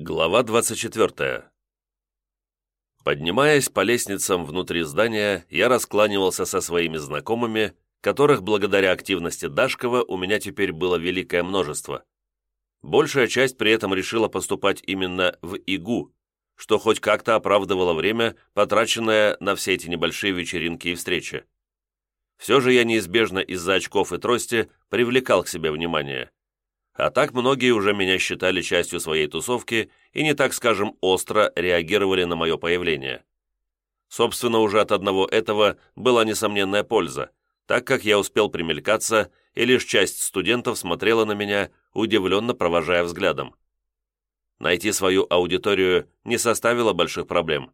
Глава 24. Поднимаясь по лестницам внутри здания, я раскланивался со своими знакомыми, которых благодаря активности Дашкова у меня теперь было великое множество. Большая часть при этом решила поступать именно в ИГУ, что хоть как-то оправдывало время, потраченное на все эти небольшие вечеринки и встречи. Все же я неизбежно из-за очков и трости привлекал к себе внимание – а так многие уже меня считали частью своей тусовки и не так, скажем, остро реагировали на мое появление. Собственно, уже от одного этого была несомненная польза, так как я успел примелькаться, и лишь часть студентов смотрела на меня, удивленно провожая взглядом. Найти свою аудиторию не составило больших проблем.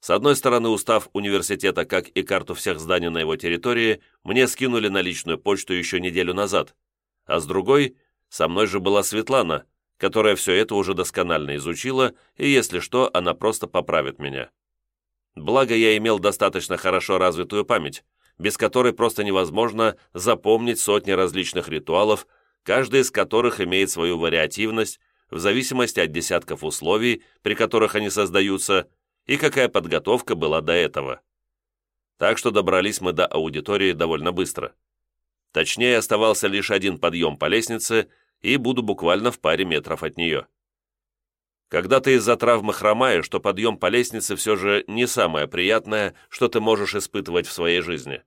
С одной стороны, устав университета, как и карту всех зданий на его территории, мне скинули на личную почту еще неделю назад, а с другой со мной же была Светлана, которая все это уже досконально изучила, и если что, она просто поправит меня. Благо, я имел достаточно хорошо развитую память, без которой просто невозможно запомнить сотни различных ритуалов, каждый из которых имеет свою вариативность в зависимости от десятков условий, при которых они создаются, и какая подготовка была до этого. Так что добрались мы до аудитории довольно быстро. Точнее, оставался лишь один подъем по лестнице, и буду буквально в паре метров от нее. Когда ты из-за травмы хромаешь, то подъем по лестнице все же не самое приятное, что ты можешь испытывать в своей жизни.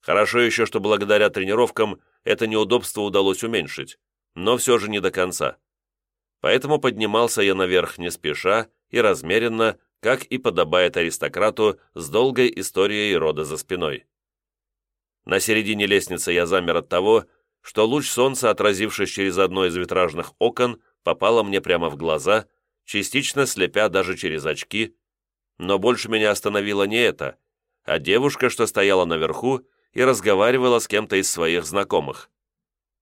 Хорошо еще, что благодаря тренировкам это неудобство удалось уменьшить, но все же не до конца. Поэтому поднимался я наверх не спеша и размеренно, как и подобает аристократу с долгой историей рода за спиной. На середине лестницы я замер от того, что луч солнца, отразившись через одно из витражных окон, попало мне прямо в глаза, частично слепя даже через очки, но больше меня остановило не это, а девушка, что стояла наверху и разговаривала с кем-то из своих знакомых.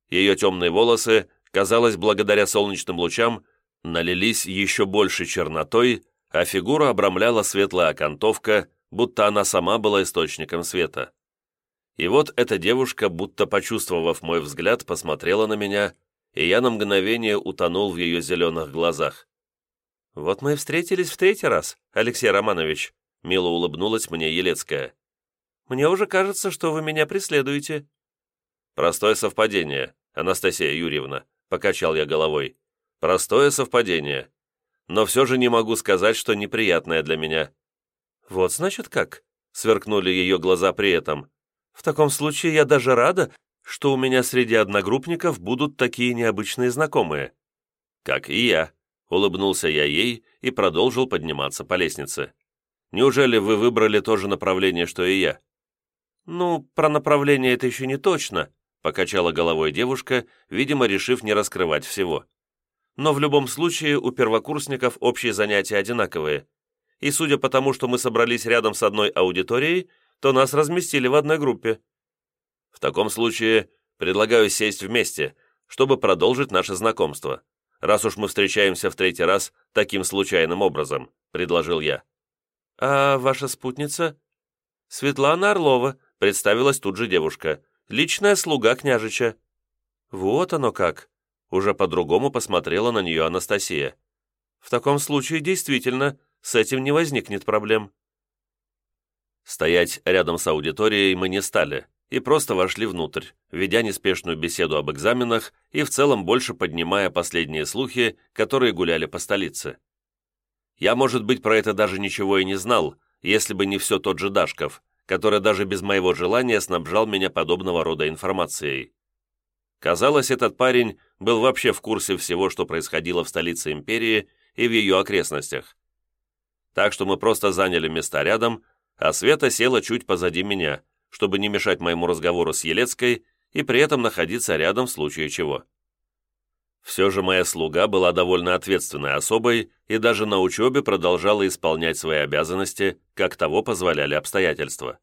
Ее темные волосы, казалось, благодаря солнечным лучам, налились еще больше чернотой, а фигуру обрамляла светлая окантовка, будто она сама была источником света. И вот эта девушка, будто почувствовав мой взгляд, посмотрела на меня, и я на мгновение утонул в ее зеленых глазах. «Вот мы и встретились в третий раз, Алексей Романович», — мило улыбнулась мне Елецкая. «Мне уже кажется, что вы меня преследуете». «Простое совпадение, Анастасия Юрьевна», — покачал я головой. «Простое совпадение. Но все же не могу сказать, что неприятное для меня». «Вот значит как?» — сверкнули ее глаза при этом. В таком случае я даже рада, что у меня среди одногруппников будут такие необычные знакомые». «Как и я», — улыбнулся я ей и продолжил подниматься по лестнице. «Неужели вы выбрали то же направление, что и я?» «Ну, про направление это еще не точно», — покачала головой девушка, видимо, решив не раскрывать всего. «Но в любом случае у первокурсников общие занятия одинаковые. И судя по тому, что мы собрались рядом с одной аудиторией, то нас разместили в одной группе. В таком случае предлагаю сесть вместе, чтобы продолжить наше знакомство, раз уж мы встречаемся в третий раз таким случайным образом», — предложил я. «А ваша спутница?» «Светлана Орлова», — представилась тут же девушка, «личная слуга княжича». «Вот оно как!» — уже по-другому посмотрела на нее Анастасия. «В таком случае, действительно, с этим не возникнет проблем». Стоять рядом с аудиторией мы не стали и просто вошли внутрь, ведя неспешную беседу об экзаменах и в целом больше поднимая последние слухи, которые гуляли по столице. Я, может быть, про это даже ничего и не знал, если бы не все тот же Дашков, который даже без моего желания снабжал меня подобного рода информацией. Казалось, этот парень был вообще в курсе всего, что происходило в столице империи и в ее окрестностях. Так что мы просто заняли места рядом, а Света села чуть позади меня, чтобы не мешать моему разговору с Елецкой и при этом находиться рядом в случае чего. Все же моя слуга была довольно ответственной особой и даже на учебе продолжала исполнять свои обязанности, как того позволяли обстоятельства.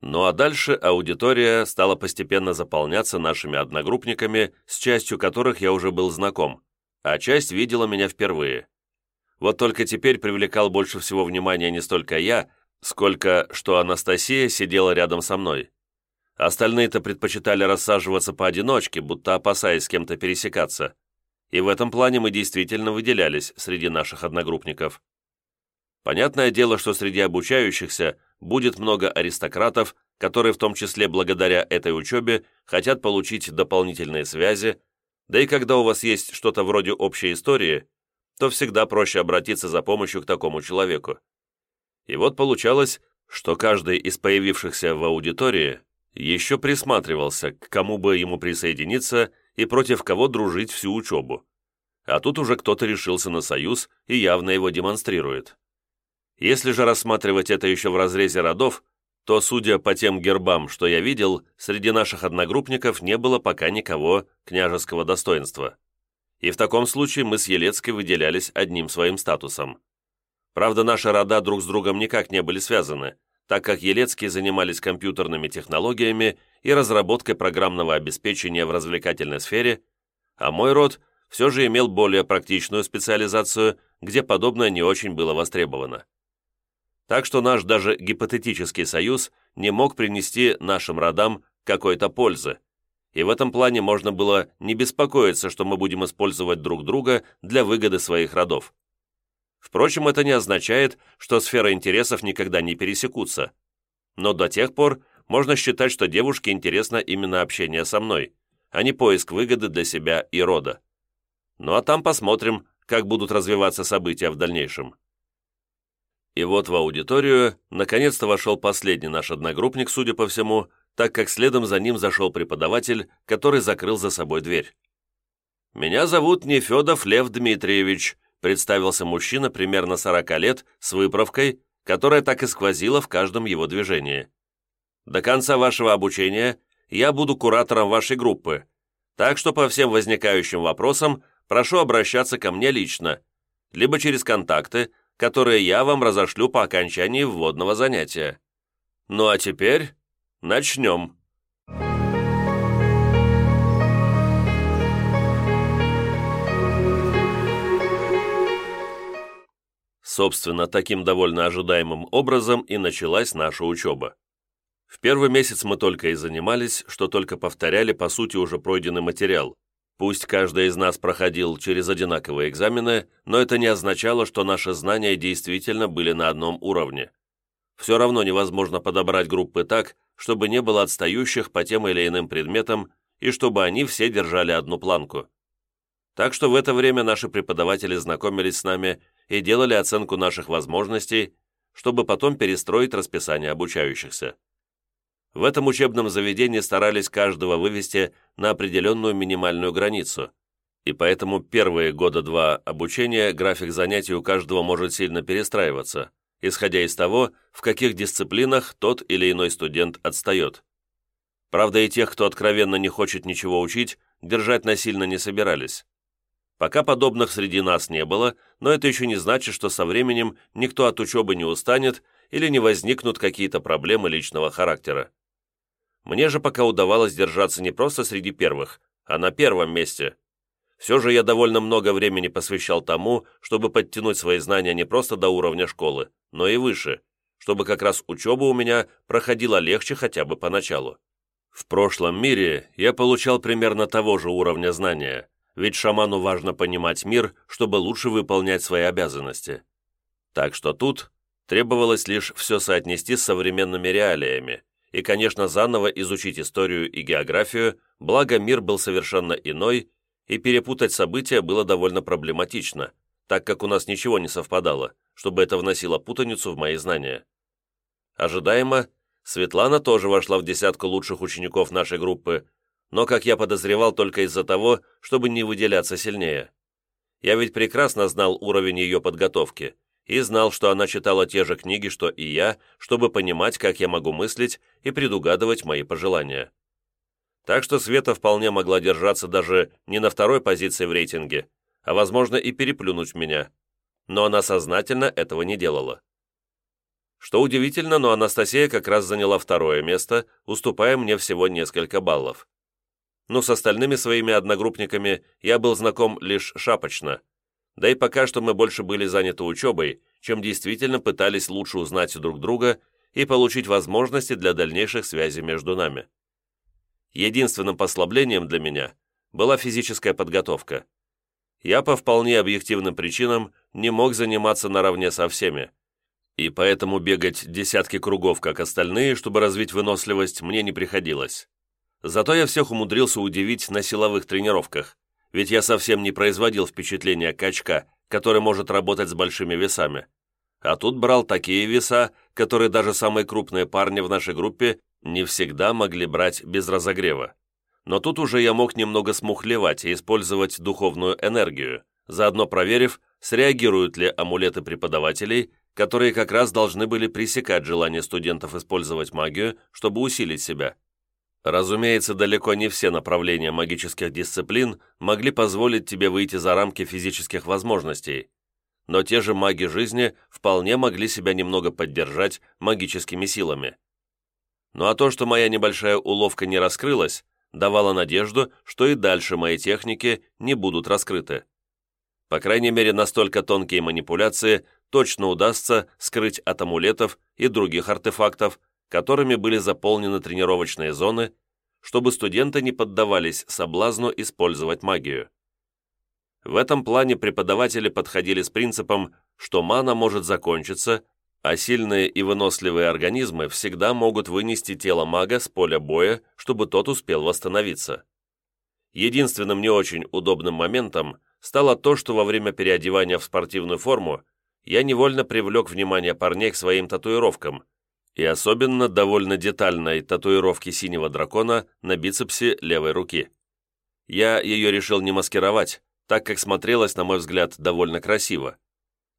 Ну а дальше аудитория стала постепенно заполняться нашими одногруппниками, с частью которых я уже был знаком, а часть видела меня впервые. Вот только теперь привлекал больше всего внимания не столько я, сколько что Анастасия сидела рядом со мной. Остальные-то предпочитали рассаживаться поодиночке, будто опасаясь с кем-то пересекаться. и в этом плане мы действительно выделялись среди наших одногруппников. Понятное дело, что среди обучающихся будет много аристократов, которые в том числе благодаря этой учебе хотят получить дополнительные связи, да и когда у вас есть что-то вроде общей истории, то всегда проще обратиться за помощью к такому человеку. И вот получалось, что каждый из появившихся в аудитории еще присматривался, к кому бы ему присоединиться и против кого дружить всю учебу. А тут уже кто-то решился на союз и явно его демонстрирует. Если же рассматривать это еще в разрезе родов, то, судя по тем гербам, что я видел, среди наших одногруппников не было пока никого княжеского достоинства. И в таком случае мы с Елецкой выделялись одним своим статусом. Правда, наши рода друг с другом никак не были связаны, так как Елецкие занимались компьютерными технологиями и разработкой программного обеспечения в развлекательной сфере, а мой род все же имел более практичную специализацию, где подобное не очень было востребовано. Так что наш даже гипотетический союз не мог принести нашим родам какой-то пользы, и в этом плане можно было не беспокоиться, что мы будем использовать друг друга для выгоды своих родов. Впрочем, это не означает, что сферы интересов никогда не пересекутся. Но до тех пор можно считать, что девушке интересно именно общение со мной, а не поиск выгоды для себя и рода. Ну а там посмотрим, как будут развиваться события в дальнейшем. И вот в аудиторию наконец-то вошел последний наш одногруппник, судя по всему, так как следом за ним зашел преподаватель, который закрыл за собой дверь. «Меня зовут Нефедов Лев Дмитриевич», представился мужчина примерно 40 лет с выправкой, которая так и сквозила в каждом его движении. «До конца вашего обучения я буду куратором вашей группы, так что по всем возникающим вопросам прошу обращаться ко мне лично, либо через контакты, которые я вам разошлю по окончании вводного занятия. Ну а теперь начнем. Собственно, таким довольно ожидаемым образом и началась наша учеба. В первый месяц мы только и занимались, что только повторяли по сути уже пройденный материал, Пусть каждый из нас проходил через одинаковые экзамены, но это не означало, что наши знания действительно были на одном уровне. Все равно невозможно подобрать группы так, чтобы не было отстающих по тем или иным предметам и чтобы они все держали одну планку. Так что в это время наши преподаватели знакомились с нами и делали оценку наших возможностей, чтобы потом перестроить расписание обучающихся. В этом учебном заведении старались каждого вывести на определенную минимальную границу, и поэтому первые года два обучения график занятий у каждого может сильно перестраиваться, исходя из того, в каких дисциплинах тот или иной студент отстает. Правда, и тех, кто откровенно не хочет ничего учить, держать насильно не собирались. Пока подобных среди нас не было, но это еще не значит, что со временем никто от учебы не устанет или не возникнут какие-то проблемы личного характера. Мне же пока удавалось держаться не просто среди первых, а на первом месте. Все же я довольно много времени посвящал тому, чтобы подтянуть свои знания не просто до уровня школы, но и выше, чтобы как раз учеба у меня проходила легче хотя бы поначалу. В прошлом мире я получал примерно того же уровня знания, ведь шаману важно понимать мир, чтобы лучше выполнять свои обязанности. Так что тут требовалось лишь все соотнести с современными реалиями, и, конечно, заново изучить историю и географию, благо мир был совершенно иной, и перепутать события было довольно проблематично, так как у нас ничего не совпадало, чтобы это вносило путаницу в мои знания. Ожидаемо, Светлана тоже вошла в десятку лучших учеников нашей группы, но, как я подозревал, только из-за того, чтобы не выделяться сильнее. Я ведь прекрасно знал уровень ее подготовки, и знал, что она читала те же книги, что и я, чтобы понимать, как я могу мыслить и предугадывать мои пожелания. Так что Света вполне могла держаться даже не на второй позиции в рейтинге, а, возможно, и переплюнуть меня. Но она сознательно этого не делала. Что удивительно, но Анастасия как раз заняла второе место, уступая мне всего несколько баллов. Но с остальными своими одногруппниками я был знаком лишь шапочно – да и пока что мы больше были заняты учебой, чем действительно пытались лучше узнать друг друга и получить возможности для дальнейших связей между нами. Единственным послаблением для меня была физическая подготовка. я по вполне объективным причинам не мог заниматься наравне со всеми, и поэтому бегать десятки кругов, как остальные, чтобы развить выносливость, мне не приходилось. Зато я всех умудрился удивить на силовых тренировках, ведь я совсем не производил впечатления качка, который может работать с большими весами. А тут брал такие веса, которые даже самые крупные парни в нашей группе не всегда могли брать без разогрева. Но тут уже я мог немного смухлевать и использовать духовную энергию, заодно проверив, среагируют ли амулеты преподавателей, которые как раз должны были пресекать желание студентов использовать магию, чтобы усилить себя. Разумеется, далеко не все направления магических дисциплин могли позволить тебе выйти за рамки физических возможностей, но те же маги жизни вполне могли себя немного поддержать магическими силами. Ну а то, что моя небольшая уловка не раскрылась, давало надежду, что и дальше мои техники не будут раскрыты. По крайней мере, настолько тонкие манипуляции точно удастся скрыть от амулетов и других артефактов, которыми были заполнены тренировочные зоны, чтобы студенты не поддавались соблазну использовать магию. В этом плане преподаватели подходили с принципом, что мана может закончиться, а сильные и выносливые организмы всегда могут вынести тело мага с поля боя, чтобы тот успел восстановиться. Единственным не очень удобным моментом стало то, что во время переодевания в спортивную форму я невольно привлек внимание парней к своим татуировкам, и особенно довольно детальной татуировке синего дракона на бицепсе левой руки. Я ее решил не маскировать, так как смотрелась, на мой взгляд, довольно красиво.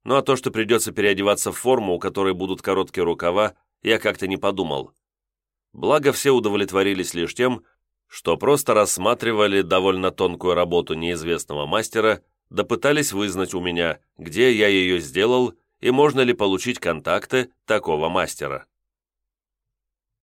Ну а то, что придется переодеваться в форму, у которой будут короткие рукава, я как-то не подумал. Благо, все удовлетворились лишь тем, что просто рассматривали довольно тонкую работу неизвестного мастера, да пытались вызнать у меня, где я ее сделал и можно ли получить контакты такого мастера.